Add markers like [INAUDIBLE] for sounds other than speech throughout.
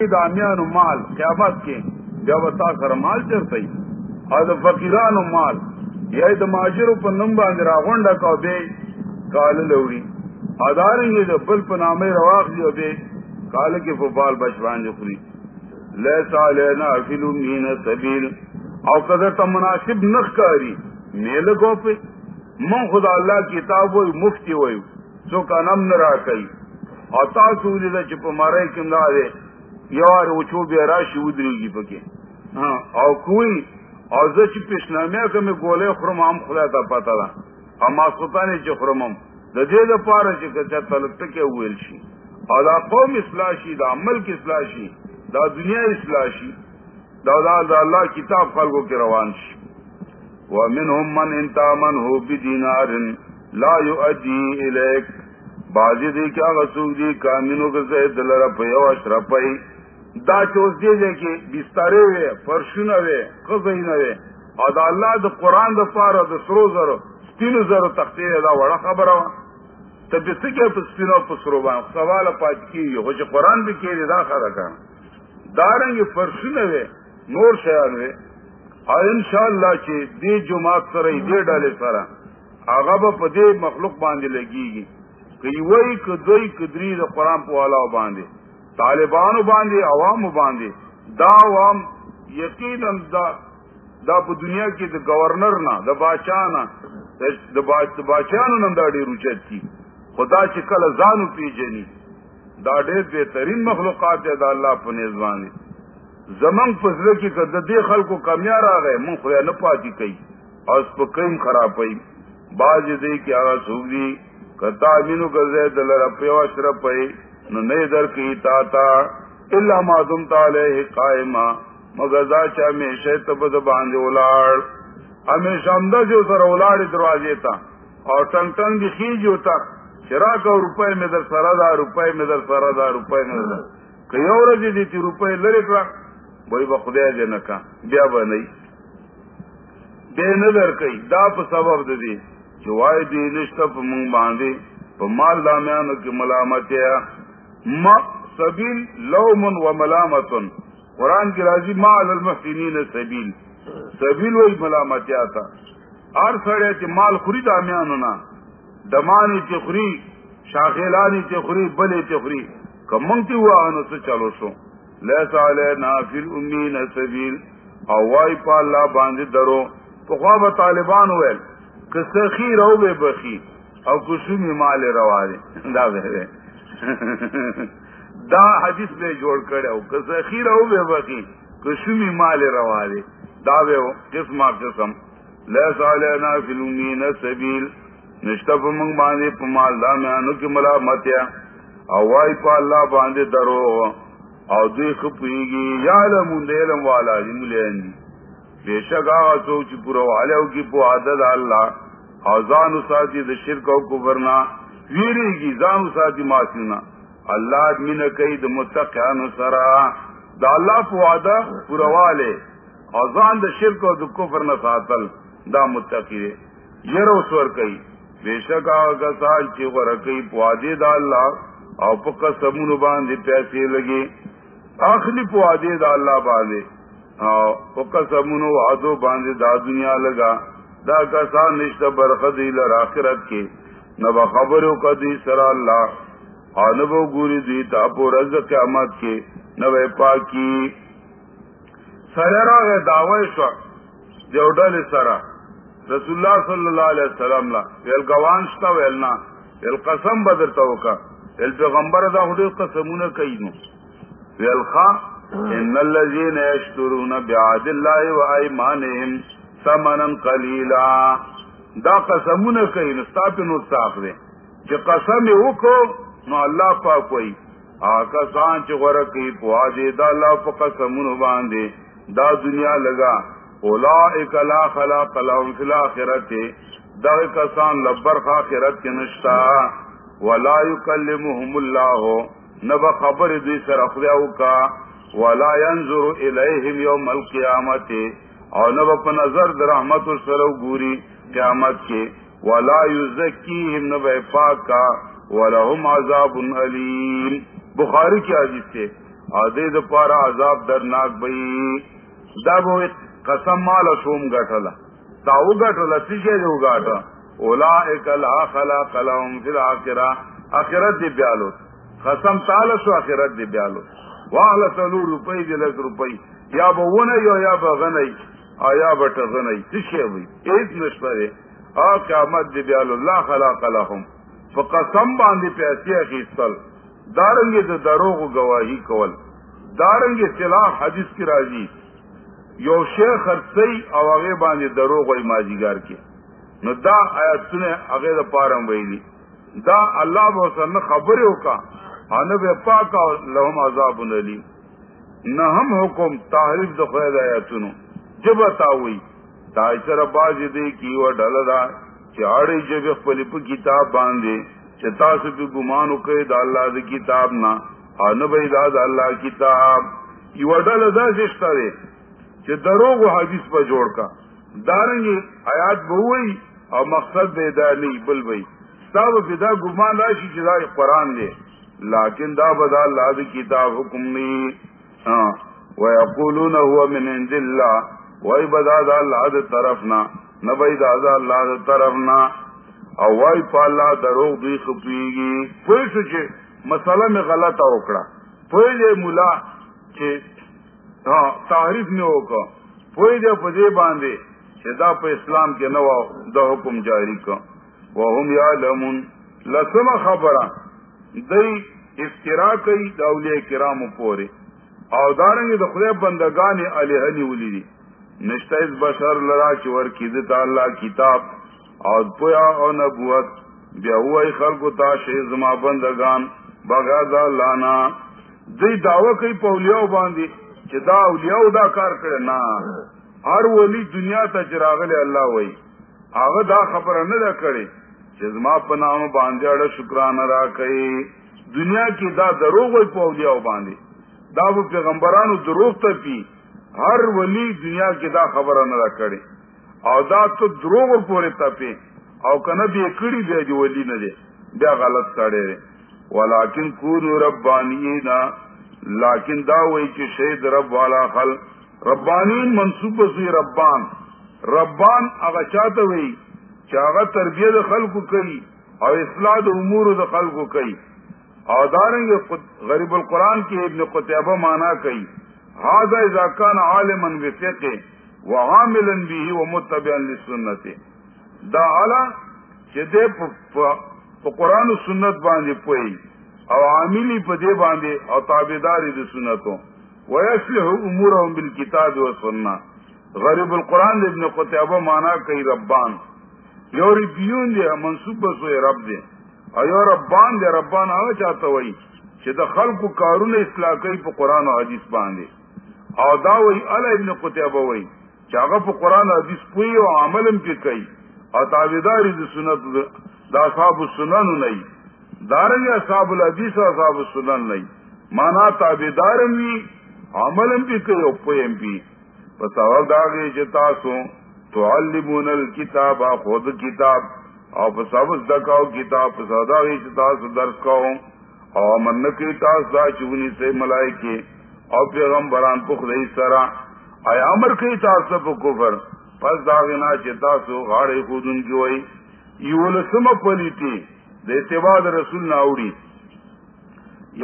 دامیان مال قیامت کے جب تا کر مال چرتے اور فقیران مال یا د ماجر پر نمبا اندرا غونڈا کا بے، کال لوڑی اداریں گے جو بل پنامے رواق جو بے، کال کے فبال بچوان جو خری لے سالینا فلو مین سبیل۔ او قدر تا مناسب نخ کاری، میل کو پہ من خدا اللہ کتاب ہوئی مفتی ہوئی سو کا نم نرا کئی۔ اور تا چپ مارے کم دے یوار وچو بیا راشي ودرېږي پکې او کوی او زه چې پیشنامه کوم ګولې خرم هم خدای ته پتا ده اما سلطان چې خرمم. د دې لپاره چې کچا طلب ټکه ویل شي او دا قوم اصلاح شي دا عمل کې اصلاح شي دا دنیا اصلاح شي دا دا, دا الله کتاب خلکو کې روان شي ومنهم من انت منه بدینار لا اليك بازی دی کیا غسوک دی کامینو کے زید دلر پیو اشرپئی دا چوز دے دے کہ بسترے وے فرشن وے خزین وے. اور دا اللہ دا قرآن دا پارا دا سرو زر سپینو زر تختے دا وڑا خبر وا تب سے کیا سپینو پسرو با سوال پاک کی خوش قرآن بھی کی دا خرا کر دارنگی فرشن وے، نور شیان وے. اور ان شاء انشاءاللہ چی دی جماعت سرائی دی ڈالے سرا. آغا با پا دی مخلوق باندے لگی گی. کئی وئی کدوئی، کدری دا قرآن پو والا باندے طالبانو باندھے عوام باندھے دا عوام یقیناً دا دا په دنیا کې د گورنر نه، د باچا نه، د باچانو نه دا ډېر اوچت کی خدا چې کله ځانو پیژني، دا ډېر بهترین مخلوقات ہے دا اللہ پنیز دی د الله په نظام زمنګ فضله کې کده دې خلکو کمیا راغی، مونږ خو نه پاتې کوي او سپکیم خرابوي باز دې کې هغه سوق دي کتا امینو ګرځي دلر په واشره پي نو نه در کی تا تا الا ما دم تعالی مگر دا چې همیشه ته بد باندې ولاړ همیشه جو سره ولاړ دروازې ته او ټنګ ټنګ دي خيجو ته چراغ او روپے میں در سره دا، روپے میں در سره دا، روپے میں در که یو ورځ دي تی روپے لری کړه وای به خدای دې کا بیا به نه دې نه در کوي دا په سبب د دې چې وای دې نشته په مونږ باندې په مال دامیانو کې ملامتیا ما سبیل لومن و ملامتن قرآن کی راضی ما المحسنین سبیل. سبیل وہی ملامتیا تھا ہر سڑے کے مال خوری دامیان نا. دمانی چخری شاخیلانی چخری بلے چخری کمنگتی ہوا انو سے چلو سو. لیسا لینا فی الامین سبیل. اوائی پا اللہ باندھ درو. تو خواب طالبان ویل کہ سخی رو بے بخی. او کسومی مال روا دے [LAUGHS] دا [LAUGHS] دا حدیث میں جوڑ کرے ہو کہ ذخیرہ ہو بے بقی کشمی مال روا دے۔ دا بے ہو قسم قسم لیسا لینا فی الامین سبیل نشتف منگ باندے، پا مال دا میانو کی ملامتیا او وائی پا اللہ باندے درو او دوی خپویگی یا لمون دے علم والا دی ملین دی۔ بے شک آغا سوچ پورا والیو کی پو عدد اللہ۔ او زانو ساتی دا شرک او کبرنا ویری کی زانو ساتی ماسینا اللہ مین کئی د متقیان سرا دا اللہ په وعده پرواله اذان د شرک او د کفر نه ساتل دا متقی دی. ير اوسور کوي بیشک هغه کسان چې غره کوي، په وعده د الله او په قسمونو باندې پیسې لګي. اخلي په وعده د الله او په قسمونو وعده باندې دا دنیا لگا دا کسان نشته برخه دی لر اخرت کې. نو خبرو کا کدي سره الله آنبو ہاں گوری دی تاپو رز قیامت کے نو پاکی. سررا گئے دعوی شو جوڈل سرا. رسول اللہ صلی اللہ علیہ وسلم لا. ویل گوان شتا ویلنا ویل قسم بدر توکا ویل پیغمبر دا خودی قسمون کئی نو ویل خوا، ان اللذین یشترون بعاد اللہ و ایمانهم سمنا قلیلا. دا قسمون کئی نو ستاپی نو ستاق دے چې قسم وکړو، نو اللہ پاک وئی آکا سان چ کی پوا دے دا اللہ پاک سمون باندھے دا دنیا لگا. اولا اکلا خلا قلم فی الاخرت. دا کسان لبر خا خاخرت کے نشتا. ولا یکلمهم اللہ ہو نب خبر دی سر اخریاو کا ولا ينظر الیہم یوم القیامت. اور نب په نظر در رحمت سرو گوری قیامت کے، ولا یزکیہم نب پاک کا ولہم عذاب علیم بخاری کی حدیث سے ادے د عذاب درناک بئی دا بو قسم مال شوم گٹلا تا او گٹلا تیجے دو گاٹا اولائک لا خلاق لهم فی الاخرہ۔ اخرت دی بیالو۔ قسم تعالی سو اخرت دی بیالو۔ والا سلو روپی دی لک روپی یا با ونه یو یا با غنی آیا با تغنی تشه وی ایت نشپره آ قیامت دی بیالو لا خلاق لهم فقسم باندی پیسی اخیستل. دارنگی دا دروغ و گواہی کول. دارنگی سلاح حدیث کی راجی یو شیخ خرسی او آغی باندی دروغ و ماجیگار کی. نو دا آیاتونه هغه د پارم ویلی. دا الله به سن خبره وکا ان به پاک او لهم عذاب علی. نه هم حکم تحریف د خدای د آیاتونو جب تاوی تا باز دې کی و ډل دا چې اړې چې کتاب باندې چې تاسو په ګمان وکړي د الله کتاب نه ان به دا د الله کتاب۔ یو ډل دا شته چې دروغ او حدیث په جوړ کا۔ دارنگی آیات بہوئی اور مقصد بے دا نہیں، بل بھائی سب فدا گمان راشی چدا قرآن دے۔ لیکن دا بدا اللہ دی کتاب حکم نہیں۔ ہاں وہ وَيَقُولُونَ هُوَ مِنْ عِنْدِ اللَّهِ وَاِي بدا دا اللہ دی طرفنا نبی دا دا اللہ دی طرفنا. او وائی پا اللہ دروغ دی خپیگی پوئی سو چھے مسئلہ میں غلطہ اکڑا پوئی جے ملا چھے ہاں تحریف میں ہوکا پوئی جے پدے باندے دا په اسلام کې نو د حکم جاری کو وهم یعلمون. لسمه خبره دای افترا کوي د اولیاء کرامو پورې. او دارنګ د خدای بندگان الیه نی ولیدي نشته بشر لرا چې ور کیږي ته الله کتاب او پویا او نبوت، بیا وای خلکو ته شی زما بندگان بغاز الله نا۔ دې داوا کوي اولیاء باندې چې دا اولیاء دا کار کړي ہر ولی دنیا ته چراغله الله وای هغه دا خبره نه ده کړې چې زما په نام را کوي دنیا کې دا دروغ وي په اولیاء باندې دا په پیغمبرانو دروغ ته پی۔ هر ولی دنیا کې دا خبره نه را کړې او دا ته دروغ پورې تپی. او کنه به کړي دی دی ولی نه دی بیا غلط کړي ولکن کونوا ربانینا. لیکن دا وای چې شهید رب والا خلق ربانین منصوب سی ربان. ربان هغه چاته وي چې هغه تربیه د خلکو کوي او اصلاح د امور د خلکو کوي او دارنګ غریب القرآن کې ابن قتیبه معنا کوي هذا اذا كان عالما بفقه وعاملا به ومتبعا للسنه دا اعلی چې د په قرآن او سنت باندې پوي او عاملی په دې باندې او تابعداري د سنتو. ویسلح امورهم بالکتاب والسنه غریب القرآن ابن قتیبه معنا کوي ربان. یو ربیون دی منصوب سوی رب دی او یو ربان دی ربان هغه چاته وای چې د خلکو کارونه اصلاح کوي په قرآن او حدیث باندې او دا وای ال ابن قتیبه وای چې هغه قرآن حدیث پوي او عمل پې کوي. او تابعداري د سنت د اصحاب السنن نه دارنګ اصحاب الحدیث او اصحاب السنن نه معنا تابعدارم وی، عملم پی کوي او پویم پی په سبب دا غي چې تاسو تعلمون الكتاب، خود کتاب، او په سبب دکاو کتاب، په سبب دا غي چې تاسو درس کوو او من کې تاسو دا چونی سے ملائکه او پیغمبران په خدای سره آیا امر کوي تاسو په کفر۔ پس دا غنا چې تاسو غاړې خودون کی وای یو لسمه پلیتی د اتباع رسول ناوړي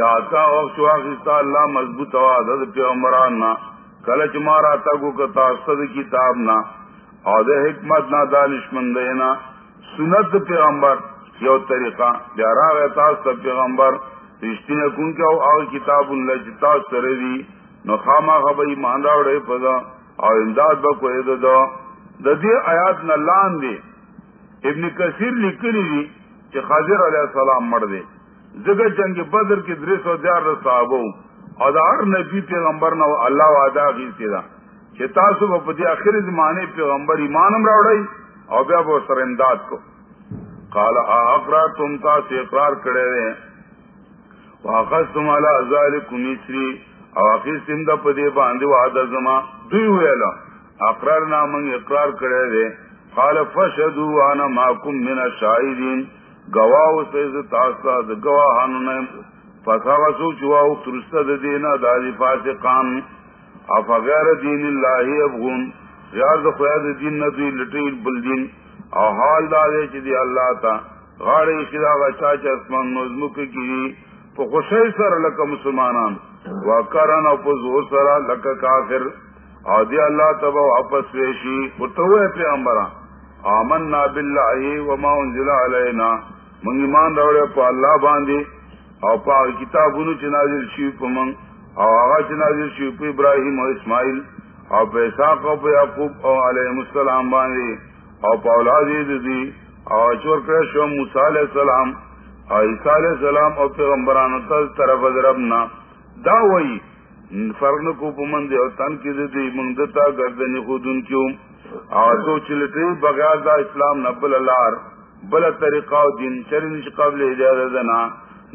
یا تا او شو اخستا الله مضبوط او عدد پیغمبران نا۔ کله چې ما را تاګو ک کتاب نا۔ او د حکمت نا دانشمند نه سنت پیغمبر یو طریقہ۔ بیا راغی تاسو پیغمبر۔ رښتینه کون کې او هغه کتاب الله چې تاسو دی، نو خامہ خبر ایمان راوړې پدا او امداد به کوی ده د دې آیات نه لاندې ابن کثیر لیکلی دی چې خضر علیہ السلام مړ دی زګه جنگ بدر کې درې سو دیار صحابه او دا هر نبی پیغمبر نو الله وعده غیسی دا۔ چې تاسو په دې اخر زمانه پیغمبر ایمانم راوړی او بیا به سره امداد کو۔ قال اقرار تم تاسو اقرار کړی وې واخذتم على ذلكم مصری او اخیستم د په دې باندې وعده زما دوی ویل اقرار نامن اقرار کړی وې قال فشهدوا انا معكم من الشاهدين گواہ سے تاستا د گواهانو نه فساوسو چواو ترست دینا دادی فاسقان. افا غیر دین اللہ ابغون. غیر دا خوید دین ندوی لٹیل بلدین. او حال دادے چی دی اللہ تا. غاڑی خدا غچا چا اسمان نوزمک کی پا خوشی سر لکا مسلمانان. وکرن او پا سر لکا کافر. او دی اللہ تبا واپس ویشی اتوے پیغمبران. آمنا باللہ وما انزل علینا. من ایمان روڑے پا اللہ باندی. او پا کتابونو چی نازل شیو پا من. او آغا چی نازل شیو پا ابراہیم و اسماعیل. او پا اساق او پا یعقوب او علیہ السلام باندی. او پا اولادی دی او چور کرشو موسیٰ علیہ السلام. او عیسیٰ علیہ السلام او پیغمبرانو تل طرف دربنا دا وئی، فرق نکو پا من دی تن کی دی، من دتا گردنی خودون کیوں؟ او تو بغیر دا اسلام نبل اللار بل طریقہ دین چرنش قبل اجازت دنا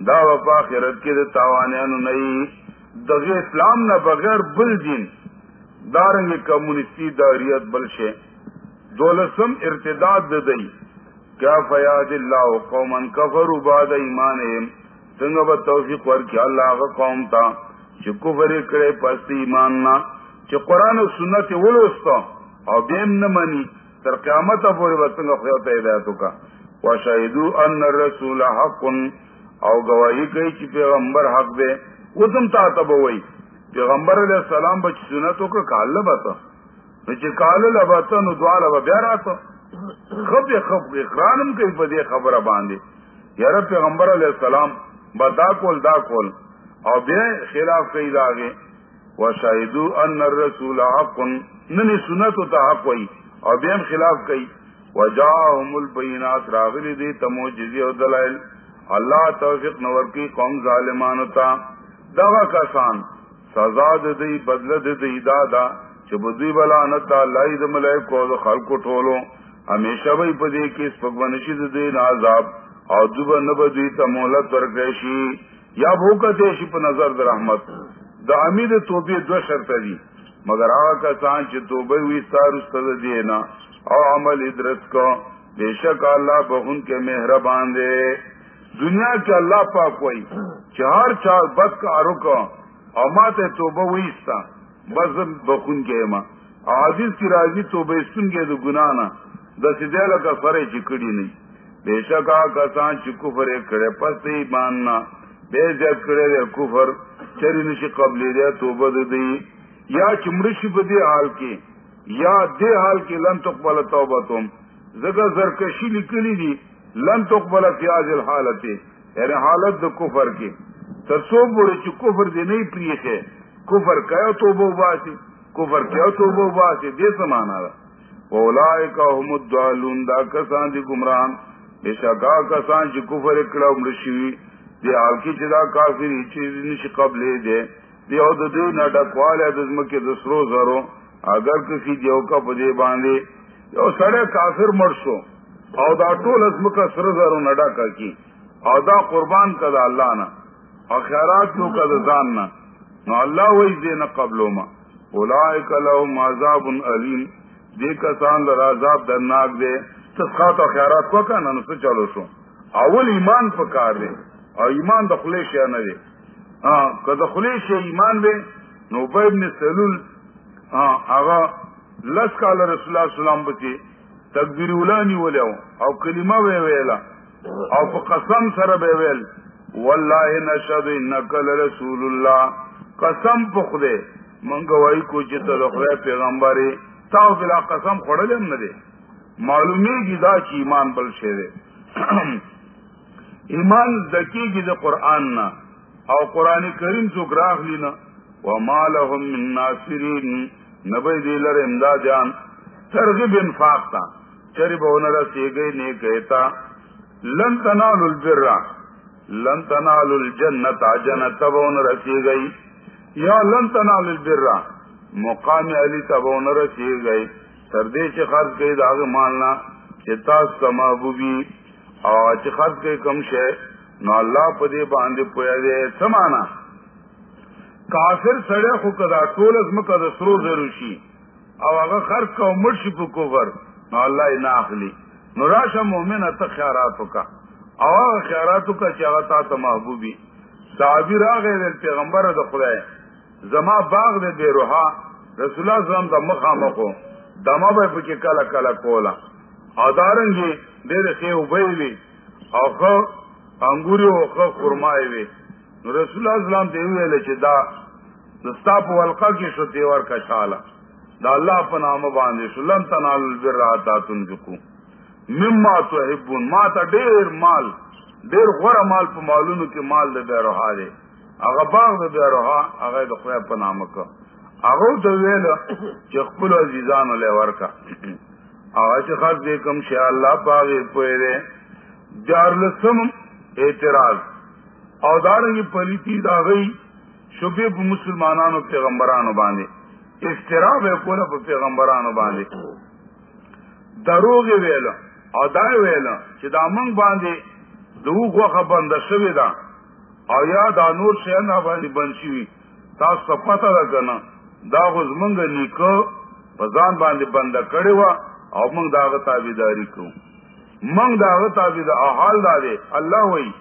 دا وفا خیرت کے تاوانیانو نئی دغی اسلام نہ بغیر بل دین دارنگ کمیونسٹی داریت بل شے، دولسم ارتداد دے دئی کیا فیاد اللہ قومن کفر بعد ایمان سنگ ب توفیق ور کیا اللہ کا قوم تھا چکو بری کرے پست ایمان نہ چ قرآن و سنت ولوستا؟ اور بیم نہ منی تر قیامت پوری بسنگ خیوت ہدایتوں کا. وشہدو ان الرسول حق او گواہی کئی چی پیغمبر حق دے وہ تم تا تب وئی. پیغمبر علیہ السلام بچ سنتو کا کال لباتا. چی کال لباتا نو دعا لبا بیا راتا. خب خب اقرانم کئی پدی خبر باندے. یار پیغمبر علیہ السلام با دا کول دا کول. او بیا خلاف کئی داغے داگے وشہدو ان الرسول حق. ننی سنتو تا حق وئی او بیا خلاف کئی. وجاہم البینات راغلی دی تمو جزی و دلائل. اللہ توفیق نور کی قوم ظالمان تا. دغا کسان. سزا دی بدل دی دادا چبدی بلا نتا اللہ د ملائکو د خلق ټولو ہمیشہ وی پدی کی سپگونشی دی عذاب او دب نب دی تا مہلت ورکشی یا بھوکتے شی په نظر د رحمت۔ امید توبې دو شرط دی، مگر هغه کسان چې توبه وی ستار استاد دینا او عمل ادرس کو بے شک اللہ بہن کے مہربان دے۔ دنیا کے اللہ پاک وئی چار چار بد کا رکو اور تو بوئیستا بس بخون کے ماں عادث کی راضی تو بسن کے تو گنانا دس دل کا فرے چکڑی نہیں۔ بے شک آ کسان چکو فرے کھڑے، پس ہی ماننا بے جگ کھڑے دے کفر، چری نشی قبلی دے تو بد دی۔ یا چمڑش بدی حال کی، یا دے حال کی لن تقبل توبہ تم زگا زرکشی نکلی دی، لن تقبل فیاض الحالت۔ یعنی حالت د کفر کی۔ ترسو بڑے چ کفر دے نہیں پریے ہے کفر کیا تو بو باسی؟ کفر کیا تو بو باسی؟ دے سمانا رہا اولائک هم الضالون دا کسان دی گمراہان بے شکا کسان چ کفر اکڑا مرشوی دی حال کی چدا کافر چیز نش قبل دے. دی او د دې نډکواله د زمکه د سرو زرو اگر کسی دیو کا پدے باندھے یو سڑے کافر مر شو. او دا ټول ازم کا سر زرو نڈا کا کی. او دا قربان کا دا اللہ نا. او خیرات نو کا دا زان نا. نو اللہ وی دے نا قبلو ما. اولائک لهم عذاب علیم. دے کسان لر عذاب درناک دے تسخات او خیرات کو کا نو چلو شو؟ اول ایمان پکار دے او ایمان دخلے شیا نہ دے ہاں دخلے شیا ایمان دے نو ابن سلول ہاں آغا لس کال رسول اللہ سلام بچے تکبیر اولا نہیں نیولیو او کلمہ بے ویلا او پا قسم سر بے ویل واللہ نشد انکا لرسول اللہ قسم پخ دے منگوائی کو چتا دخلے پیغمبری تاو بلا قسم خوڑلیم ندے. معلومی گی دا چی ایمان بل شے دے [CLEARS THROAT] ایمان دکی گی دا قرآن نا. او قرآن کریم سو گراخ لینا وما لهم من ناصرین. نبی دی لر امدادیان. ترغیب انفاق تا. چری بہن رسی گئی نے کہتا لن تنال البر. لن تنال الجنت. جنت بہن رسی گئی یا لن تنال البر. مقام علی تبون رسی گئی سردے چ خرچ گئی داغ مالنا چتاس کا محبوبی اور چ خرچ گئی کم شے، نو اللہ پدے باندھے پویا دے، سمانا۔ کافر سڑے خو کدا ټول از مکه د سرو او هغه خرج کو مرشي په کوفر نو الله یې نه اخلي نو راشه مؤمن ته خیرات وکا او هغه خیرات وکا چې هغه تا ته صحابی راغې د پیغمبر د خدای۔ زما باغ د بے روحا، رسول الله زم د مخامخو دما به پکې کله کله کولا. ادارنګي ډېر ښه وبېلې او خو انګوري او خو خرمای وي رسول الله سلام دی ویل چې دا د ستاپ ولقه کې شو دی ور کښاله دا الله په نامه باندې شلن تنال البر اتاتن ذکو مما تحبون، ما ته ډېر مال ډېر غوړه مال په مالونو کې مال د بیروها دی هغه باغ د بیروها هغه د خدای په نامه کا هغه ته ویل چې خپل عزیزانو له ورکا. هغه چې خاص دې کوم شي الله پاغه پوي دی جار لسم اعتراض. او دارنګي پلیتی دا غي شوبې په مسلمانانو پیغمبرانو باندې افترا به کوله په پیغمبرانو باندې دروغ ویل او دا ویل چې دا مونږ باندې دوغه خبرنده شوی دا. او یا دا نور شي نه باندې بند شي تاسو پته ده کنه دا غوز مونږ نیکو په ځان باندې بند کړی و او مونږ داغه تابعداري کوو. مونږ داغه تابعدار حال دا دی، الله وایي،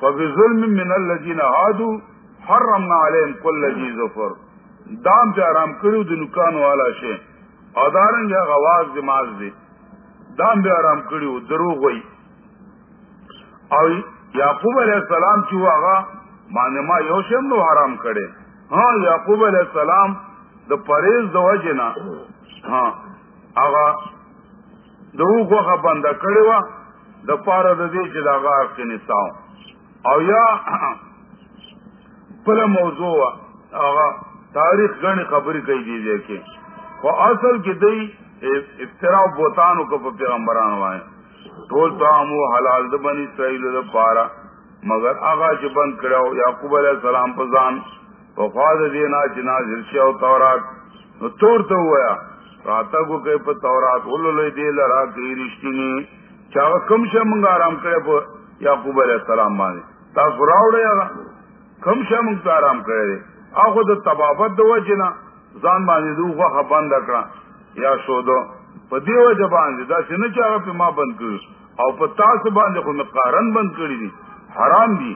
فبظلم من الذين هادوا حرمنا عليهم كل ذي ظفر. دام په آرام کړو د نکان والا شي ادارنګ غواز دماغ دي دام به آرام کړو دروغ وای او یعقوب علیہ السلام چې هغه باندې ما یو شم نو حرام کړي ها ہاں، یعقوب علیہ السلام د پریز د وجنا ها هغه دروغه بنده کړي وا، د پاره د دې چې دا غاښ کې نساو او یا بل موضوع هغه تاریخ غني خبرې کوي دي دي کې خو اصل کې دی افترا او بوتانو کو په پیغمبرانو باندې ټول تامو حلال د بنی اسرائیل د پاره مگر هغه چې بند کړو یعقوب علیه السلام په ځان په خواږه دینا چې نازل تورات. نو تور ته وایا راته کو کې په تورات ولولې دی لرا کې رښتینی. چا کوم شه مونږ آرام کړو په یعقوب علیه السلام باندې. تاسو راوړی هغه. کم شه موږ ته آرام کړی هغه د تبابت د وجه نه. ځان باندې دوغه بند کړه. یا شودو په دې وجه باندې دا چې نه چا په ما بند کړ او په تاسو باندې خو قارن بند کړی دي، حرام دي.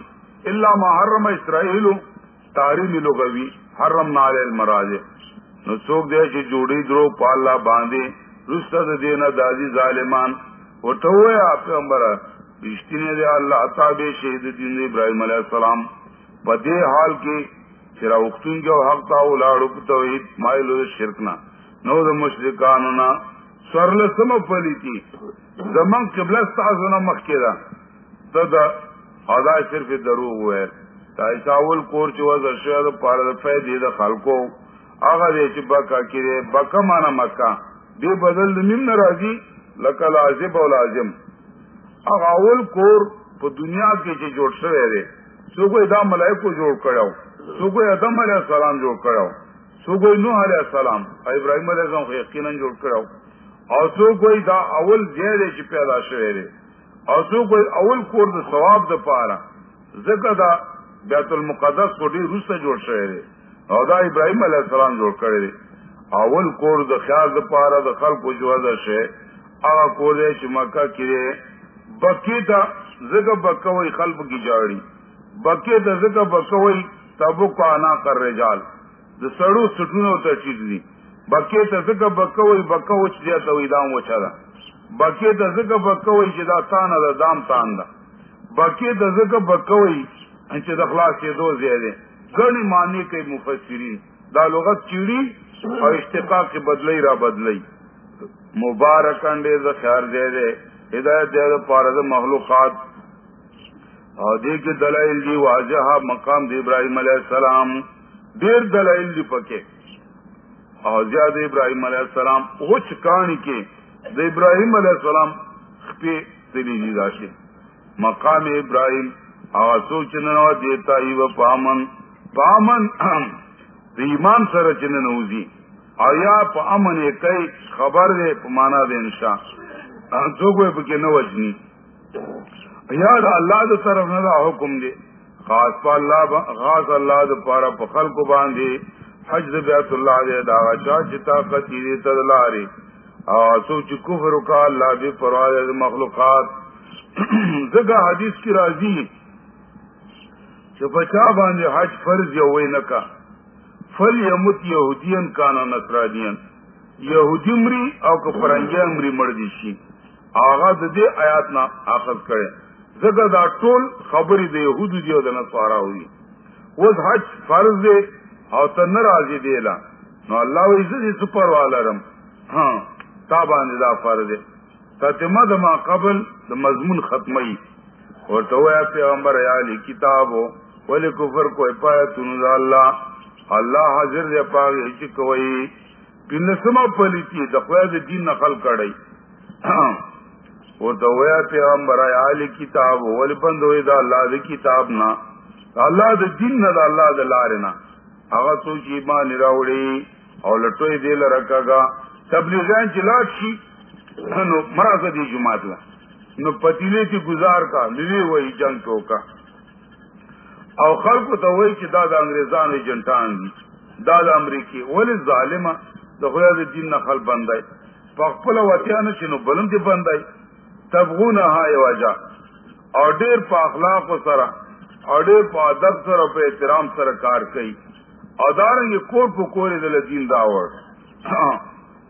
الا ما حرم اسرائیل تحریم لغوی، حرم علی المراجع. نو څوک دی چې جوړی درو په الله باندې، رسته د دینه دازي ظالمان. ورته ویا پیغمبره، رښتینی دی الله تابع شهید دین ابراهيم عليه السلام. په دې حال کې چې راوختون کې حق تا ولاړو په توحید مایلو شرک نه. نو د مشرکانو نه سرله سم پلیتی زمان قبله تاسو نه مخ کېدا ادا صرف دروغ وې تای چاول کور چې وځ شه د پاره د فائدې د خلکو هغه دې بکا کړي بکا معنا مکا. دې بدل نیم ناراضي لکه لازم او لازم. هغه اول کور په دنیا کې چې جوړ شوی دی څوک دا ملائکو جوړ کړو څوک آدم علیه السلام جوڑ جوړ کړو څوک نوح علیه السلام. ابراهيم علیه السلام خو یقینا جوړ کړو او څوک دا اول ځای دی پیدا شوی دی او څوک اول کور د ثواب د پاره ځکه دا بیت المقدس کو ډیر روسه جوړ شوی دی او دا ابراهيم علیه السلام جوړ کړی دی اول کور د خیال د پاره د خلکو جوړه شه هغه کور دی چې مکه کې بکی تا زکه بکوي خلق کی جاړي بکی ته زکه بکوي تبو کو انا کر رجال. د سړو سټونو ته چیز دي بکی ته زکه بکوي بکو چې ته وې دام وچا ده بکی ته زکه بکوي چې دا تانه ده دام تان ده بکی ته زکه بکوي چې د خلاص کې دو زیاده غني معنی کوي مفسرین دا لغت چیړي او اشتقاق کې بدلی را بدلی مبارکان دې ذخر دې دې ہدایت دے پارد مخلوقات اور دے کے دلائل دی واضح مقام دی ابراہیم علیہ السلام دیر دلائل دی پکے اور زیاد ابراہیم علیہ السلام، اچ کہانی کے د ابراہیم علیہ السلام خپے دلی دی راشی مقام ابراہیم آسو چننا دیتا ہی و پامن پامن [CLEARS THROAT] ایمان سر چنن اوزی آیا پا امن کئی خبر دے پمانا دے انشاء۔ څوک پکې نه وجني یا دا الله د طرف نه دا حکم دی خاص په الله خاص الله د پاره په خلکو باندې حج بیت الله دې دا چا چې طاقت دې تدلاري او سوچ کفر وکا الله دې پرواز مخلوقات. [CLEARS THROAT] زګه حدیث کی راضی چې پچا باندې حج فرض یو وای نکا؟ فل یمت یهودین کانا نصرانیان. یهودی مری او که فرنگی مری مړ دي شي هغه د دې آیات نه اخذ کړي زګه دا ټول خبرې د يهودو دی او د نصارا وي اوس حج فرض دی او ته ناراضي دی لا نو الله وی زه سپر والرم ها ہاں، تا باندې دا فرض دی تتمه د ما قبل د مضمون ختمي ورته ویا پیغمبر علی کتابو ولی کفر کوئی پایا تنو اللہ. اللہ حاضر دے پاگے چی کوئی. پینسما پلیتی د خویا د دین نقل کړی. ورته ویا پیغمبر علی کتابو ولی بندوی دا الله د کتاب نا الله د دین نه [CLEARS THROAT] د الله د لارې نه هغه څو چې ایمان راوړي او لټوي دی لرکاګه تبلیغان چې لاړ شي نو مرزه دی جماعت نو پتیلے کی گزار کا ملی وہی جنگ تو کا او خلق ته وای چې دا د انګريزانو جنټان دي دا د امریکای ولې ظالمه د خدای د دین نه خل بندای په خپل وطن چې نو بلند دي بندای تبغونه های وجا او ډیر په اخلاق سره او ډیر په ادب سره په احترام سره کار کوي او دارنګ کور په کور د دین داور.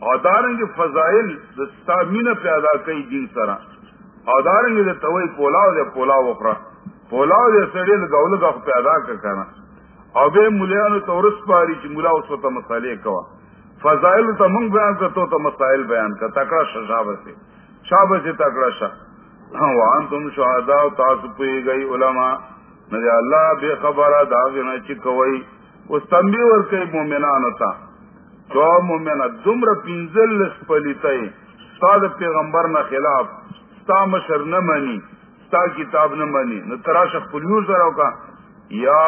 او دارنګ فضائل د ستامینه پیدا کوي دین سره او دارنګ د توي پولاو د پولاو وخره پولاو د سړی له غول غو پیدا کړه او به مليانو تورس پاري چې مولا اوس ته مسالې کوا. فضائل ته مونږ بیان کړو ته مسائل بیان کړه تکړه شابه سي شابه سي تکړه شه وان تم شهدا او تاسو پوي گئی علما نه الله به خبره دا نه چې کوي اوس تنبيه ور کوي مؤمنانو ته جو مؤمنه دومره پینځل سپلیتای پیغمبر نه خلاف، ستا مشر نه مني، ستا کتاب نه مني. نو تراش خپل یو سره یا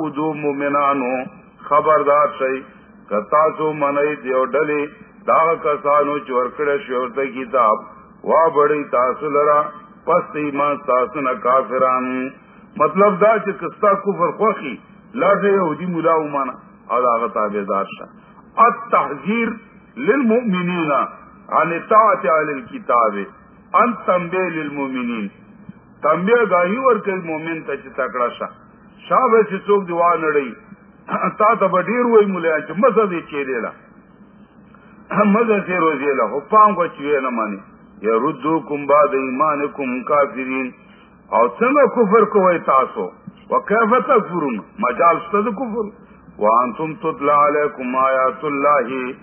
ودو مومنانو خبردار شي کتا سو منای دیو ډلې دا کسانو چې ورکړه شو کتاب. وا بړی تاسو لرا پس ایمان تاسو نه کافران مطلب دا چې کستا کفر خوخي لاځه يهودي مولا ومانه او هغه تابعدار شه التحذير للمؤمنين عن الطاعه على الكتاب. ان تنبیه للمؤمنین. تنبیه گاہی ور کوي مؤمن ته چې تکړه شه شابه چې څوک دی وانړی تا ته بډیر وای مولا چې مزه دې چیرې لا. مزه چې روزي لا. هو پام کو چې نه مانی یا ردو کوم بعد ایمانکم کافرین. او څنګه کفر کوي تاسو. وکيف تکفرون مجال ستد کفر. وانتم تطلع علیکم آیات الله.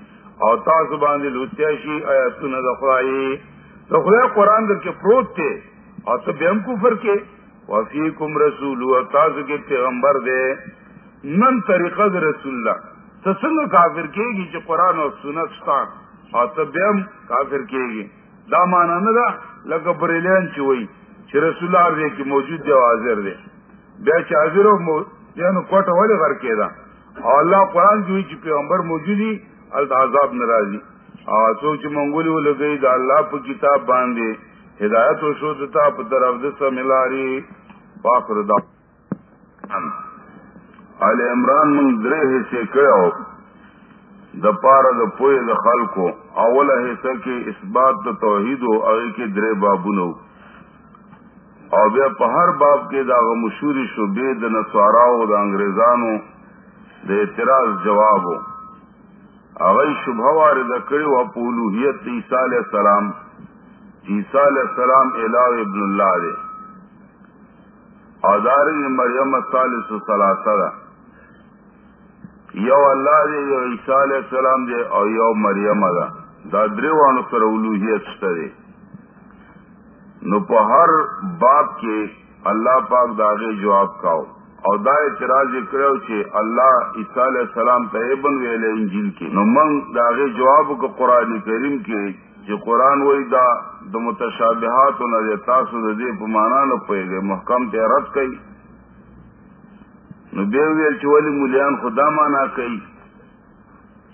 او تاسو باندې لوتیا شي آیاتونه د خدای. تو خدا قرآن در کے پروت تھے اور تو بے ہم کفر کے وفیکم رسول و تاز کے پیغمبر دے نن طریقہ د رسول اللہ تو سنگ کافر کے گی جو قرآن اور سنت ستان اور تو بے ہم کافر کے گی دا مانا نہ دا لگا بریلین چې چوئی چھ رسول اللہ دے کی موجود دے حاضر دے بے چھ کوٹ والے غر کے دا اور اللہ قرآن کی ہوئی چھ پیغمبر موجودی العذاب ناراضی اور سوچ منگولی و لگئی دا اللہ پا کتاب باندے ہدایت و شو دتا پا طرف دستا ملاری فاخر دا. آل عمران من درے حصے کرو دا پارا دا پوئے دا خلقو اولا حصہ کے اثبات دا توحید و اگے کے درے بابونو او بیا په هر باب کې دا مشهور شوبې د نسواراو د انګريزانو د اعتراض جواب وو هغه شبهه وارده کړی او په اولوہیت عیسی السلام عیسی علی السلام الہ ابن الله دی. ادار مریم الثالث ثلاثه ده. یو الله دی، یو عیسی علی السلام دی او یو مریم ده. دا دریوانو سره اولوہیت شته دی. نو په هر باب کې الله پاک داغه جواب کاو او دا اعتراض کړو چې الله عیسی علی السلام ته ابن ویل انجیل کې نو موږ داغه جواب کو قران کریم کې چې قران وایي دا، د متشابهات نه تاسو د دې په معنا نه پوهیږئ محکم ته رد کړي نو به ویل چې ولی مولیان خدا معنا کوي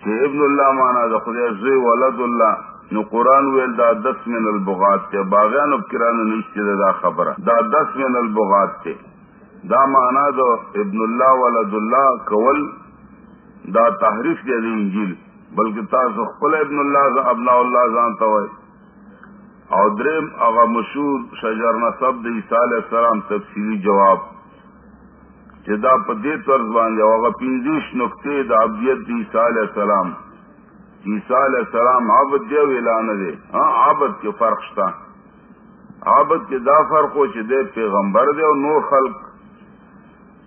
چې ابن الله معنا د خدای زوی ولد الله نو قرآن ویل دا دس من البغات تے، باغیان باغیانو کرانو نشتے دا خبره دا دس من البغات تے. دا معنا دو ابن اللہ ولد اللہ کول دا تحریف دے دی انجیل. بلکہ تاسو خپل ابن اللہ ابنا اللہ زانتا ہوئے. او درم اغا مشهور شجر نصب دی عیسی علیہ السلام تفصیلی جواب. جدا پدے طرز باندھے ہوگا پنجیش نقطے دا ابدیت دی عیسیٰ علیہ السلام. عیسیٰ علیہ السلام آبد دے ویلان دے۔ ہاں آبد کے فرق شتا۔ آبد کے دا فرق ہو چھ دے پیغمبر دے اور نور خلق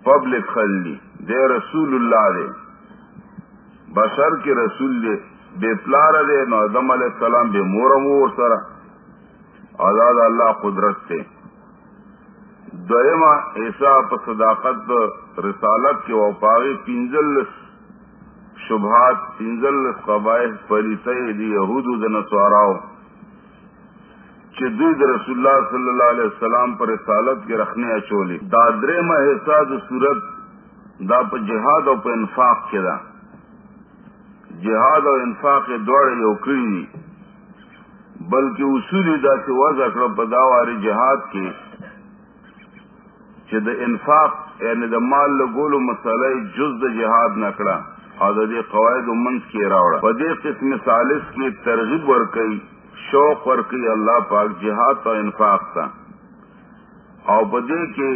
پبلک خلی دے رسول اللہ دے۔ بشر کے رسول دے، بے پلار دے، نو ادم علیہ السلام بے مورم اور سرا۔ آزاد اللہ قدرت سے دویما ایسا صداقت رسالت کے وپاغی پینزل شبہات پینزل قبائح پلیسی دی یہود دا نسواراو چدید رسول اللہ صلی اللہ علیہ السلام پر رسالت کے رکھنے اچولی دا درما ایسا دا صورت دا پا جہاد او پا انفاق کے دا۔ جہاد اور انفاق دوڑ یو کری۔ بلکہ اصولی دا سے وضع کر پداواری جہاد کے۔ چې د انفاق یعنی د مال له ګولو مسلې جز د جهاد نکړه او د دې قواعد منځ کې راوړه په دې قسم ثالث کې ترغیب ورکړي شوق ورکړي الله پاک جهاد او انفاق ته او په دې کې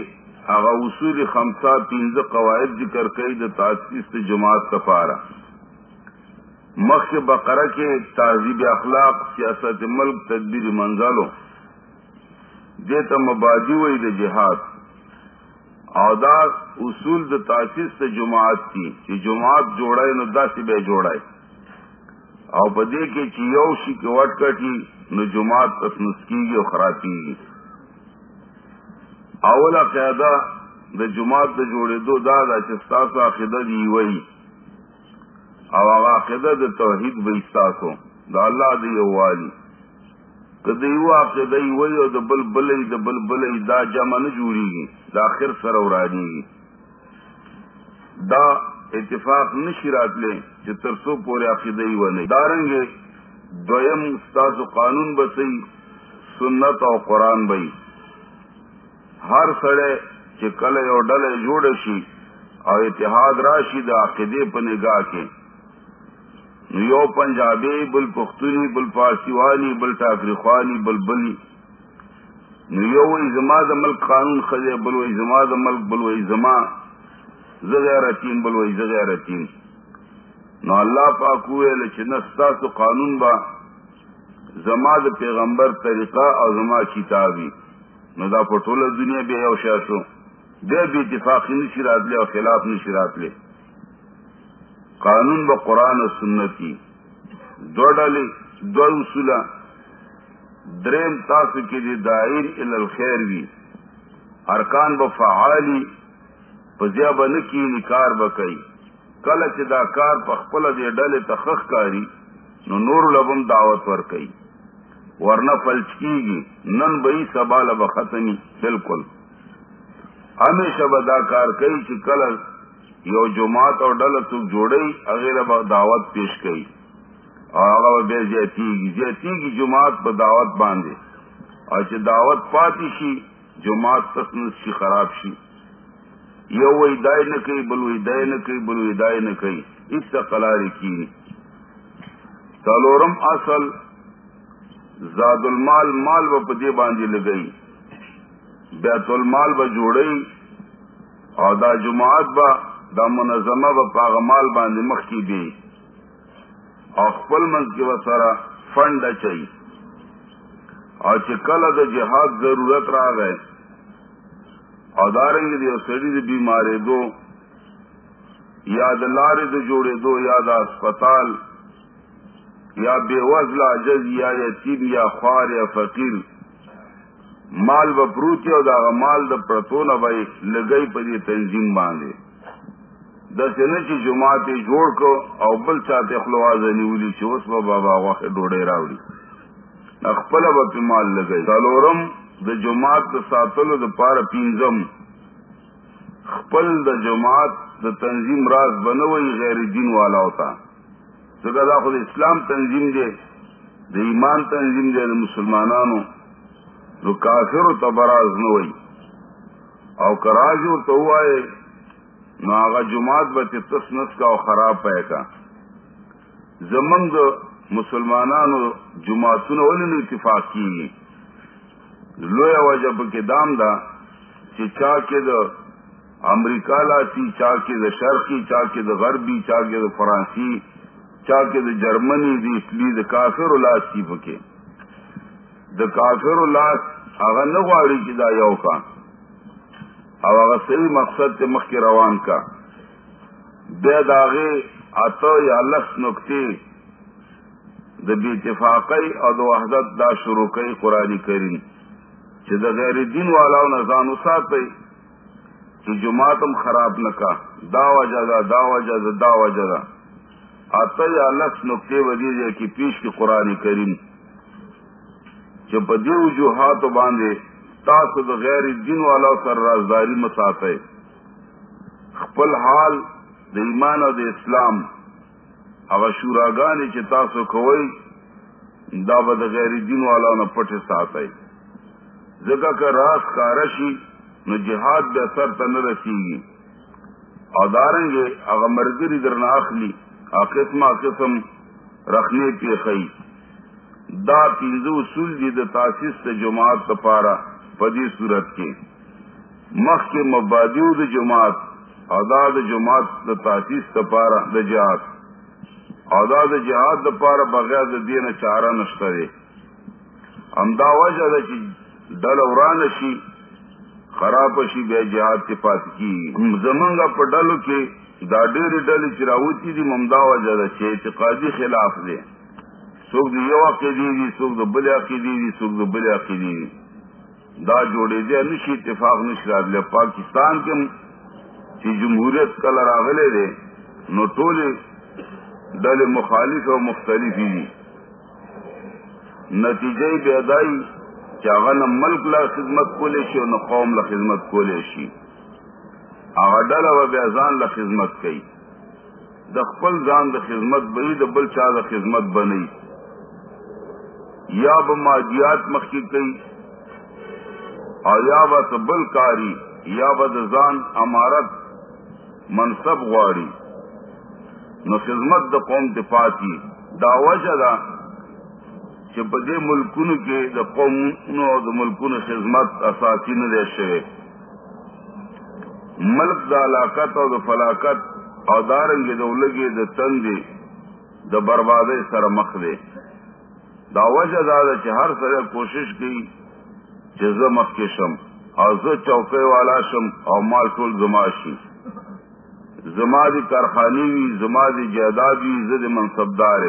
اصول خمسه پنځه قواعد ذکر کړي د تاسیس د جماعت لپاره مخ بقره کې تعذیب اخلاق، سیاست ملک، تدبیر منزلو دیتا مبادی وی د جهاد او دا اصول د تاسیس ته جماعت دي چې جماعت جوړای نو داسې به جوړای او په دې کې چې یو شي کې وټ کټي نو جماعت پس نسکیږي او خرابيږي اوله قاعده د جماعت د جوړېدو دا ده چې تاسو عقیده دی وای او هغه عقیده د توحید به تاسو د الله دی یووالي کدی یو عقیده وای او د بل بلې د بل بلې دا جمع نه جوړیږي دا اخر سره ورانی دا اتفاق نشی راتلے چې ترسو پورے عقیده ای ونه دارنګ دویم استاد قانون بسی، سنت او قران بئی هر سړی چې کله یو ډله جوړ شي او اتحاد راشي د عقیده په نگاه کې نو یو پنجابی، بل پختونی، بل پارسیوانی بل ټاکری خوانی بل بلی نو یو وی زما د ملک قانون خزه بل وی زما د ملک، بل وی زما. زغیرتین بل وی زغیرتین نو الله پاک ویل چې قانون با زما د پیغمبر طریقه او زما کتابی نو دا په ټوله دنیا به یو شاسو د به اتفاق نشی راتله او خلاف نشی راتله قانون به قران او سنتي دوه ډلې دوه اصوله دریم تاسو کې دی دائر ال الخير وی. ارکان به فعالی پزیا بن کی نکار بکئی کله چې دا کار په خپل دی تخخ کاری، نو نور لبم دعوت ور کوي ورنه پلچکیږي نن به سبا له ختمي بالکل. همیشه به دا کار کوي چې کله یو جماعت او ډله څوک جوړي هغه دعوت پیش کوي هغه به زیاتیږي زیاتیږي جماعت په دعوت باندې او چې دعوت پاتې شي جماعت تسنس شي خراب شي یو وی دای نه کوي بل وی دای نه کوي بل وی دای نه کوي هیڅ قلاری کی۔ څلورم اصل، زاد المال، مال و په دې باندې لګئی بیت المال به جوړی او دا جماعت به دا منظمه به پاغه مال باندې مخ کی دی او خپل منځ کې وسره فند اچي او چې کله د جهاد ضرورت راغی، او دارنګ دی سړي د بیمارې دو یا د لارې د جوړې دو یا د اسپیټال یا بے وزل عجز، یا یتیم، یا خوار، یا فقیر، مال به پروت او دا مال د پرتونه وای لګئی په دې تنظیم باندې. د سینې جماعت جوړ کو او بل چاته خلواز نیولی چې اوس به بابا واخه ډوډۍ راوړي. خپل به مال لګئی څلورم، د جماعت د ساتلو د پاره پینځم خپل د جماعت د تنظیم راز بنوي غیر دین والا ہوتا ځکه دا خو د اسلام تنظیم دی، د ایمان تنظیم دی، د مسلمانانو. نو کافر ته براز نه وي او کراج ورته وایي نو هغه جماعت به تس نس کا خراب پای کا زمنګ مسلمانانو جماعتونه ولې اتفاق کیږي لوی وجب کې دام دا چې چا کې د امریکہ لاسی چا کے دا شرقی چا کے دا غربی چا کے دا فرانسی چا کے دا جرمنی دی اٹلی، دا کافر لاسی پکے دا کافر لاس اگر نغواڑی کی دا یو کا او اگر صحیح مقصد تے مخ روان کا. بے داغے آتا یا لس نکتے دا بی اتفاقی او دا وحدت دا شروع کئی قرآنی کریم. چھ دا غیر دین والاو نزانو ساتی کہ جماعتم خراب نکا دا وجہ دا دا وجہ دا دا وجہ دا آتا یا لس نکتے ودی جائے کی پیش کی قرآن کریم. چھ پا دی وجوہاتو باندے تاسو دا غیر دین والا سر رازداری مساتے خپل حال دا ایمان او دا اسلام، اغا شوراگانی چھ تاسو کوئی، دا با دا غیر دین والا نا پٹھ ساتے ذکر کا راس کارشی نو جہاد بے سر تن رسیگی اور داریں گے اگر مرگری در ناخلی، آ قسم قسم رکھنے کی خی دا پینزو اصول دی دا تاسیس تا جماعت تا پارا۔ پدی صورت کے مخ کے مبادیو دا جماعت ادا دا جماعت دا تاسیس تا پارا دا جہاد۔ ادا دا جہاد دا پارا بغیر دا دین چارہ نشترے ہم دا چی ڈل اوران شی، خراب شی بے جہاد کے پاس کی۔ زمنگا پر ڈلو کے دا ڈیری ڈلی چراوتی دی ممدا وجہ دا اعتقادی خلاف دے۔ سوک دی یو عقیدی دی، سوک دا بل عقیدی دی، سوک دا بل عقیدی دی۔ دا جوڑے دے، نشی اتفاق نشراد لے، پاکستان کے چی جمہوریت کل راغلے دے، نو ٹولے ڈل مخالف و مختلف دی۔ نتیجہ بیدائی چاغن ملک لا خدمت کولے شی نو قوم لا خدمت کولے شی۔ هغه ډله و بیا ځان لا خدمت کوي د خپل د خدمت به د بل چا د خدمت بنئ یا به مادیات مخکې کوي او یا به بل کاری یا به د ځان امارت منصب غواړي نو خدمت د قوم دفاعي دا وجه ده چې په دې ملکونو کې د قومونو او د خدمت اساسی ملک د علاقت او د فلاکت او دارنګ د ولګي د تندې د بربادۍ سره مخ دی دا وجه دا کوشش کوي چې زه مخکې شم والا شم او مال ټول زما زما دی کارخانی وي زما دی جائیداد وي منصبدار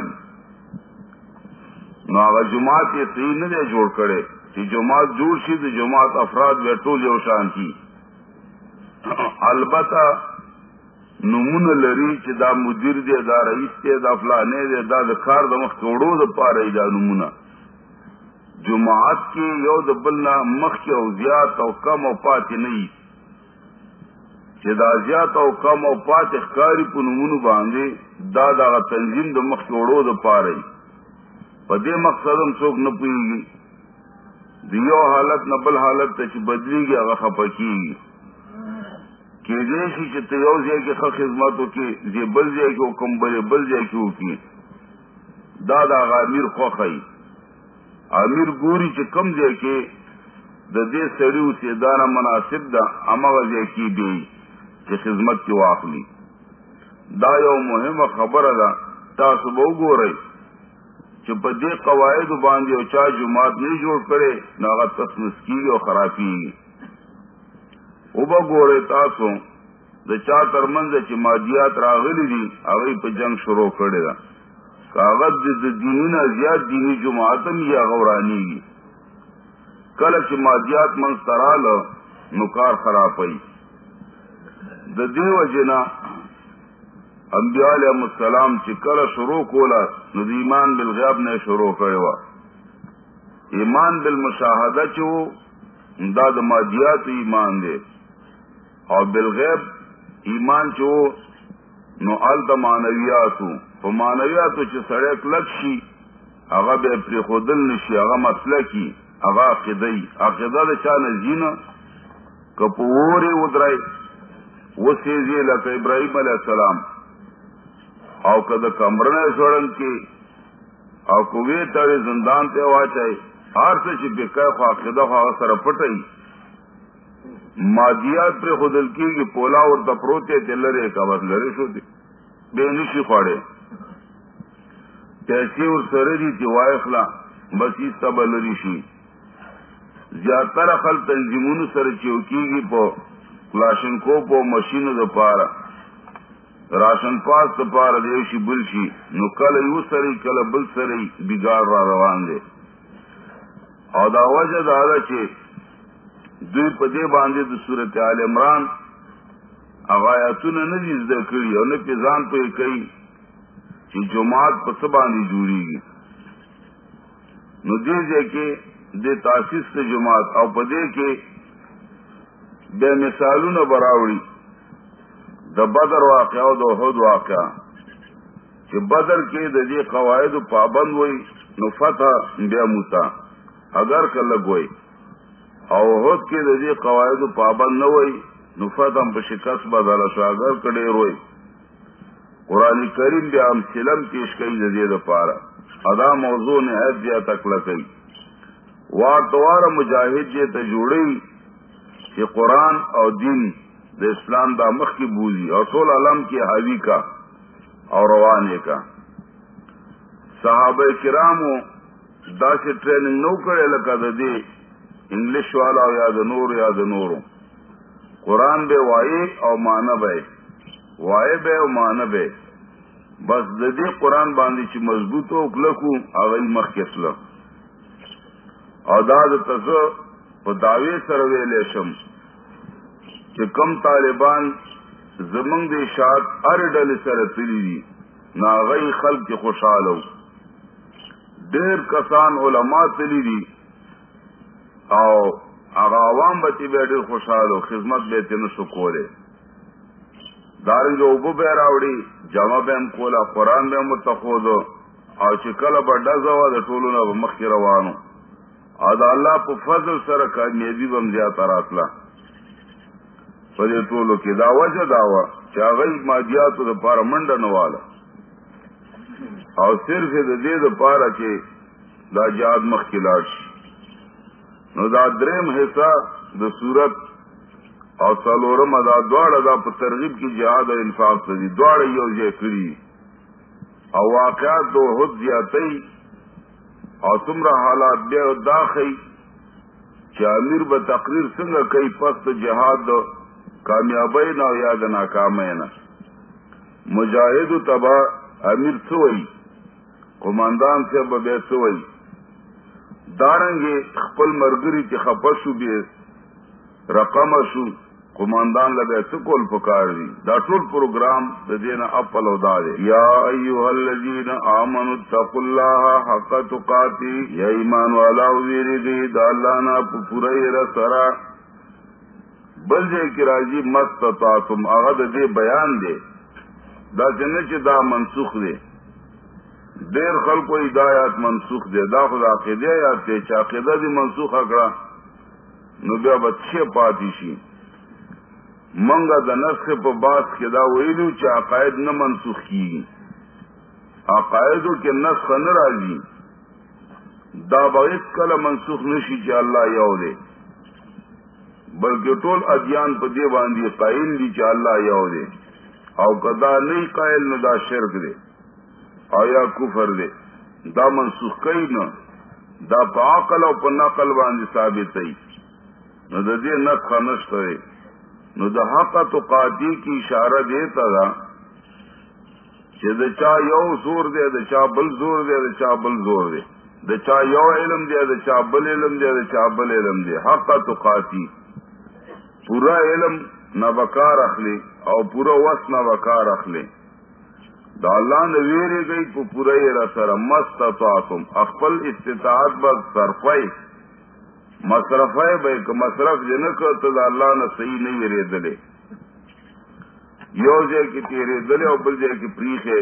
جماعت یې صحیح نه دی جوړ کړي چې جماعت جوړ شي د جماعت افراد به ټول یو شان شي البته نمونه لري دا مدیر دی دا رئیس دی دا فلانه دی دا د کار د مخ توړو د پاره دا نمونه جماعت کې یو د بل نه مخ کې او زیات او کم او پاتې نه وي. او کم او پاتې ښکاری په نمونه باندې، دا د تنظیم د مخ توړو د پاره په دې مقصد هم څوک نه پوهیږي د یو حالت نه بل حالت ته چې بدلیږي هغه خپکیږي کې دې شي چې ته یو ځای کې ښه خدمت وکړي چې بل ځای کې حکم بل بل ځای کې وکړي دا د هغه امیر خوښي امیر ګوري چې کم ځای کې د دې سړي اوسېدانه مناسب ده هماغه ځای کې دی چې خدمت کې واخلي دا یو مهمه خبره ده تاسو به وګورئ چې په دې قواعد باندې او چا جماعت نه جوړ کړي نو هغه تسمس کیږي او خرابيږي او به ګوره تاسو د چا ترمنځ چې مادیات راغلي دي هغه په جنگ شروع کړي دا. کاغذ د دیني نه دینی جماعتم یا غورانی کله چې مادیات من سراله نو کار خرابوي د دیو جنا انبیاء علیہ السلام چې کله شروع کولا نو د ایمان بالغیب نه شروع کړي وا. ایمان بالمشاهده چې دا د مادیات ایمان دی او بالغیب ایمان چو نو ال د مانویاتو په مانویاتو چې سړی کلک شي، هغه به پرې خودل نشي هغه مسلکی هغه عقیده عقیده د چا نه زینه؟ کپوري ودرای وسیږي لکه ابراهيم عليه السلام. او کده کمرنه سوړن کې او کوی ته زندان ته واچای هر څه چې بکای خو عقیده خو سره پټي مادیات پر خودل کی کہ پولا اور تپروتے تلرے کا بس لڑے شو دے بے نشی خواڑے پیسے اور سرری تھی وائخلا بس سب لری زیادہ خل تنظیمون سر چوکی گی پو لاشن کو پو مشین د پارا راشن پاس د پارا دیوشی بل شي، نو کله یو سری کله بل سری بگار را روان دے او دا وجه دا دا چې دوی په دې باندې د صورت آل عمران اغایاتونه نه دي زده کړي او نه په ځان په کوي جماعت په څه باندې جوړیږي نو دې ځکه د تاسیس ته جماعت او په دې کې د مثالونو براوړي د بدر واقعا او د احد واقعا چې بدر کې د قواعد پابند وي نو فتح بیا موسی۔ اگر کله وي او هوت کې د قواعد پابند نه وای نو فتم په شکست بدل شو اگر کډې روي قران کریم بیا هم سلم پیش کوي د دې لپاره ادا موضوع نه ہے بیا تکړه کوي وار دوار مجاهد دې ته جوړي چې قران او دین د اسلام دا مخ کی بوزي او ټول عالم کې حاوی کا او روانه کا. صحابه کرامو دا چې ټریننګ نو کړي لکه د انگلش والا یا د نور یا د قرآن بے وائے او مانا بے. وائے بے او مانا بے. بس د دې قرآن باندې چې مضبوط او کلکو، هغه مخ کسله او دا د تاسو کم طالبان زمنګ د شاد ار ډل سره تللی دي. ناغی خلق خوشاله ډیر کسان علما تللی دي. او هغه عوام به تی ډېر خوشاله خدمت به تی نشو کوله دارنګ وبو به راوړي جمع به هم کوله قران به متخوذ او چې کله به ډزوا د ټولو نه مخ روانو. او دا الله په فضل سره کامیابی بم زیات راتله په دې ټولو کې دا وجه داوا چې هغه مادیاتو لپاره منډه نواله او صرف د دې لپاره چې دا جهاد مخ کې لاړ شي نو دا دریم حصہ د صورت او څلورم دا دواړه دا په ترغیب کې جهاد او انفاق ته دي دواړه یو ځای کړی او واقعات دو هد زیاتې او څومره حالات بیا داخی چې امیر به تقریر څنګه کوي پس د جهاد کامیابی نه او یا د ناکامۍ تبا امیر څوي قوماندان سے به بیا څوي دارنګي خپل مرګري چې خپه شو به رقم شو قوماندان لبه څه کول پکار دي دا ټول پروګرام د دینه خپل او دار یا ایها الذین آمنوا اتقوا الله حق تقاتی۔ یا ایمان والا ویریږي د الله نه په پوره را سره بل دې کې راځي مستطاعتم هغه د دې بیان دی دا څنګه چې دا منسوخ دی ډیر خلکو ہدایات منسوخ دي دا خو د عقیده آیات دی منسوخ کړه نو بیا به څه پاتې شي منګه د نسخ په باس کې دا ویلو چې عقاید نه منسوخ کیږي عقایدو کې نسخ نه راځي دا به کله منسوخ نشي چې الله یو دی بلکې ټول ادیان په دې باندې قائل دي چې الله یو دی او کدا نه قائل نو دا شرک دی آیا کفر دے۔ دا منسوخ کئی نہ۔ دا پا عقل او په نقل باندې ثابت ای۔ نو د دې نسخه نشته نو د حق تو قاضی کی اشاره دیتا دا چې د چا یو زور دی د چا بل زور دی د چا بل زور دی د چا یو علم دی د چا بل علم دی د چا بل علم دی حق تو قاضی پورا علم نہ بکار اخلي او پورا وس نہ بکار اخلي دا الله نه ویری گئی تو په پوره را سره مستطاعتم۔ خپل استطاعت بس صرفای مصرفای به که مصرف جن کړه ته الله نه صحیح نه یریدلې یو ځای کې تیرېدلې او بل ځای کې پریخه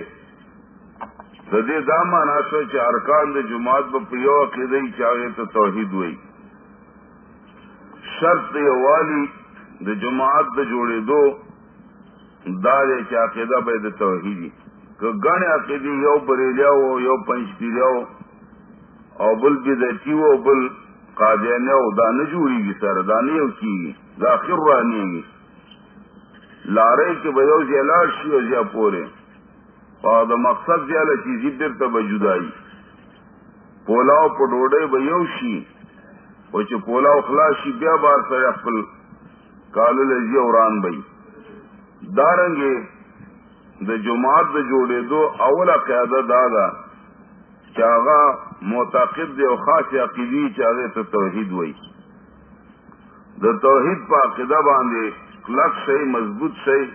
د دې دا معنا شو چې ارکان د جماعت په یو عقیده چې هغه ته توحید وایي شرط والی د جماعت د جوړېدو دا دی چې عقیده به د توحیدی۔ که ګڼ عقیدې یو بریلیاو، یو پنچ پنځپیریاو او بل بدعتي او بل قادیانه او دا نه جوړیږي سره دا نه یو کیږي دا اخر رانیږي لارې کې به یو ځای شي او مقصد ځای له چیزې بیرته به جدایي پولاو په ډوډۍ به یو شي پولاو خلاص شي بیا بار سره خپل کالو لږی اوران بي دارنګې د جماعت د جوړېدو اوله قاعده دا ده چې هغه معتقد دی او خاص عقیدی چې هغه ته توحید وایي د توحید په عقیده باندې کلک شي مضبوط شي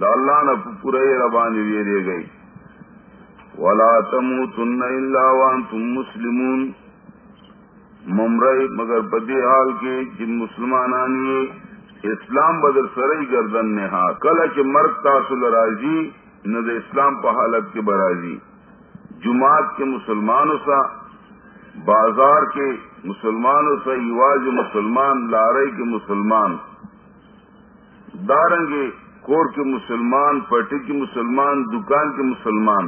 د الله نه پوره یې ربانی ویریږي ولا تموتن الا وانتم مسلمون. ممرئی، مگر بدی حال کې چې مسلمانان اسلام بدر سرئی گردن نے ہاں. کل کے مرد تاثل راضی نہ اسلام په حالت کې برازی. جماعت کے مسلمانوں سا، بازار کے مسلمانوں سے یواز مسلمان، لارے کے مسلمان۔ دارنگے کور کے مسلمان، پٹی کے مسلمان، دکان کے مسلمان۔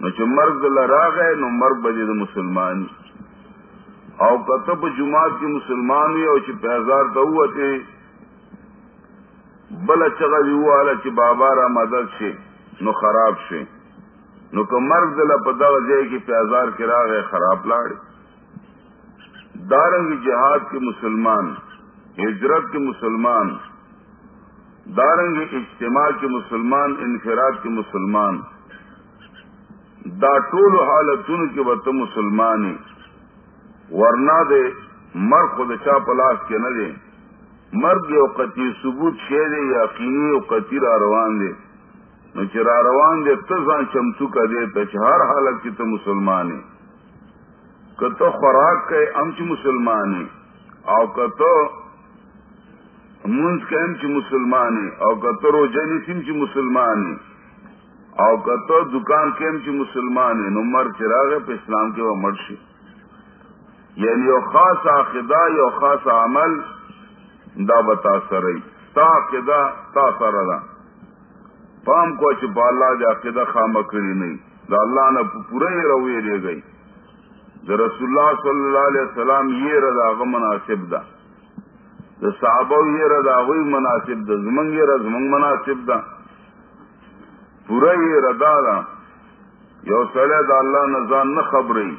نو چې مرګ د لرا گئے نو مرګ بجے د مسلمان۔ او کتب جماعت کے مسلمان وي او چې پیزار ته وته بل چغه ویواله چې بابا را مدد شي نو خراب شي نو که مرګ دل په دغه ځای کې پیزار کې خراب لاړ دارنګ جهاد کے مسلمان، ہجرت کے مسلمان، دارنگ اجتماع کے مسلمان، انفراد کے مسلمان. دا ټول حالتونو کې وته مسلمانې ورنا دے مرګ خود چا پلاس کې نه دی مرګ یو قطعی ثبوت شی دی یقیني او روان دی نو چې را روان دی ته ځان کا دی ته حالت کې ته مسلمانې خوراک کوي ام چې مسلمانې او کته منځ کې ام چې مسلمانې او کته روزنی سیم چې مسلمانې او کته دکان کې ام چې مسلمانې نو مر چراغ په اسلام کې و مړ شي یعنی یو خاص عقیده یو خاص عمل، دا بتا سره تا عقیده تا سره ده پام کو چې په الله د عقیده خامه کړی نه دا الله نه پوره یې روي لري د رسول الله صلی الله علیه وسلم یې رضا غو مناسب ده د صحابه یې رضا غوي مناسب ده زمنګ یې رضا مناسب ده پوره یې رضا ده یو سره د الله نه ځان نه خبرې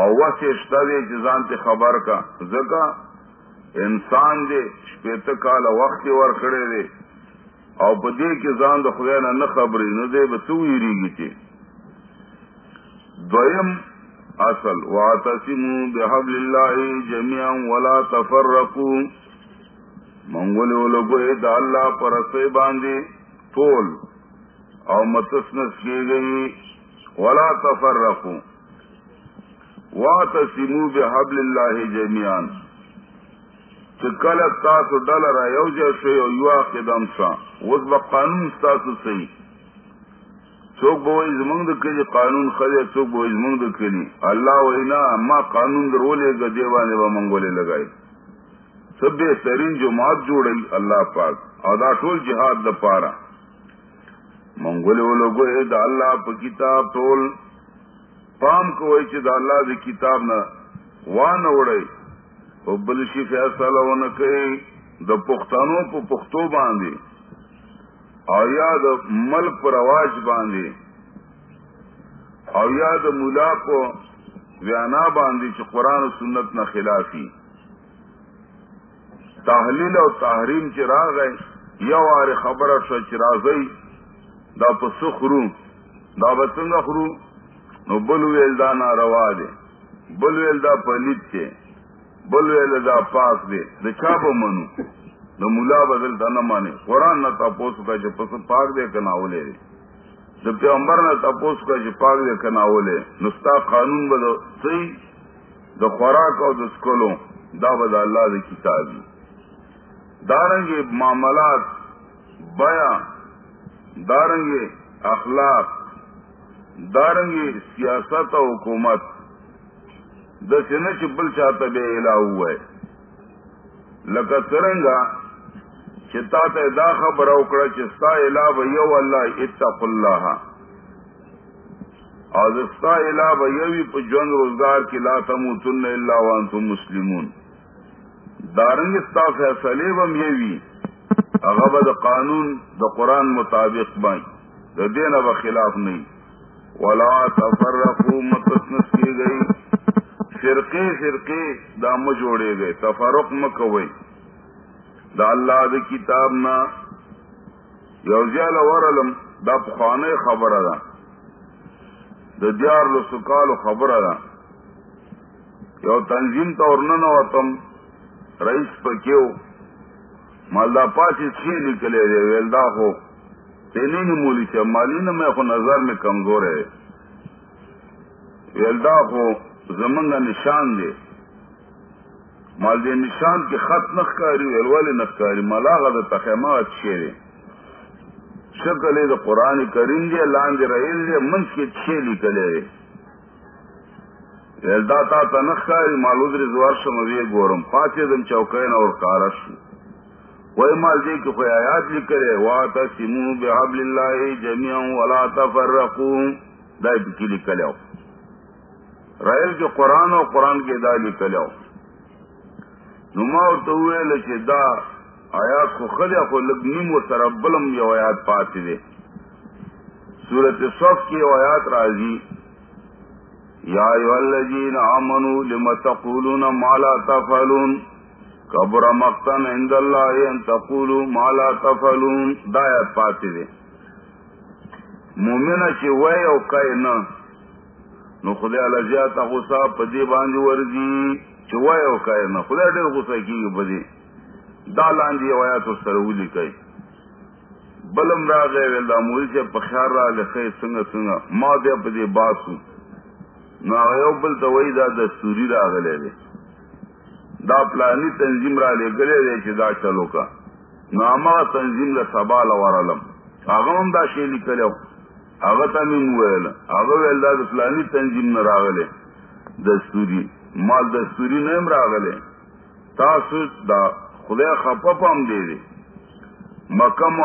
او وخت شته دی چې ځان خبر کا۔ ځکه انسان دې شپېته کال وخت ور کړی دی او په دې کې ځان د خدای نه نه خبرې نه دی به څو یریږي دویم اصل واعتصموا بحبل الله جميعا ولا تفرقوا منګول ولګوي د الله پر سي باندې ټول. او متسنس کېږي ولا تفرقوا واعتصموا بحبل الله جميعا چې کله تاسو ډله را یو ځای شئ او یو قدم سا اوس به قانون تاسو صحیح څوک به وایي زمونږ د قانون خلی څوک به وایي زمونږ د کلي. الله وینا ما قانون درولې غدې باندې به منګولې لګای؟ سب بهترین جماعت جوړی الله پاک. او دا ټول جهاد د پاره. منګولې ولګوي د الله په کتاب ټول. پام کوي چې د الله د کتاب نه وانه وړي او بل شي فیصله ونه کوي د پښتنو په پښتو باندې. او یا د ملک پر رواج باندې. او یا د مولا ویانا باندې چې قران او سنت نه خلافي. تحلیل او تحریم چې راغی، یو واره خبره شو چې راځي دا په سخرو دا وڅنګه خرو نو بل ویل دا ناروا دي بل ویل دا پلیت دی. بل ویل دا پاک دی د چا منو. د مولا بدل ته نه مانی قران نه تاسو کا چې پس پاک دی کنه ولې د پیغمبر نه تاسو کا چې پاک دی کنه ولې نو ستا قانون به صحیح د خوراک او د سکولو، دا به د الله د کتاب دی دارنګ معاملات بیا دارنګ اخلاق دارنګ سیاست او حکومت. د څنګه چې بل چاته به الہ وای لکه څنګه چې تا دا خبر او کړه چې ستا الہ به یو آزستا الا بھوی جنگ روزگار کی لا تموتن الا وانتم مسلمون۔ دارنگستا فیصلے بم یوی۔ اغبد قانون د قرآن مطابق بائی د دین اب خلاف نہیں۔ ولا تفرقو متصنس کی گئی۔ فرقے فرقے دام جوڑے گئے تفرق مکوئی دا اللہ د کتاب نا یوزیال ورلم، دا پخوانے خبر دا د دیار لسکال خبر دا یو تنظیم تا ورنن وطم رئیس پکیو مالدا پاسی چھ نکلے دے ویلدا ہو تینی نمولی چا مالی نا میں خو نظر میں کمزور ہے ویلدا ہو زمنگا نشان دے۔ مال دے نشان کے خط نخکاری ویلوالی نخکاری مالا دا تخیمہ اچھے دے۔ شکل دا قرآن کریم دے، لان دے رئیل دے منس کے چھ نکلے دے۔ ویلدا تا تا نخکاری مالو در شموی گورم۔ پاچے دم چوکین اور کارش۔ وہی مال دے کہ کوئی آیات لکھ کرے وَاتَسِمُوا بِحَبْلِ اللَّهِ جَمِيعًا وَلَا تَفَرَّقُوا دائی پکی لکھ لیاؤ رائل جو قرآن اور قرآن کے دا لکھ لیاؤ نما تو ہوئے لچے دا آیات کو خدیا کو لگنیم و سربلم یہ آیات پاتے دے سورت صف کی آیات راضی۔ یا ایوہ الذین آمنوا لما تقولون ما لا تفعلون۔ قبر مقتن عند اللہ ان تقولوا ما لا تفعلون۔ دایات پاتے دے مومنہ چی وی او کئی نو خدای لجیات غصہ پدی باندی ورزی چی او کئی نا خدای دیر غصہ کی پدی دا لاندی ویات سرولی کئی بلم را گئے ویلدا مولی چی پخیار را لخی سنگ سنگ ما دیا پدی باسو نو یو بل ته وای دا دستوري راغلی دی. دا پلانی تنظیم را لګلې دی چې دا چلو کا نو هغه تنظیم له سبا لورلم هغه هم دا شی لیکلو هغه ته مې ویل هغه ویل دا د تنظیم نه راغلی دستوري مال دستوری نه هم تاسو دا خدا خپه پام دے دے مکم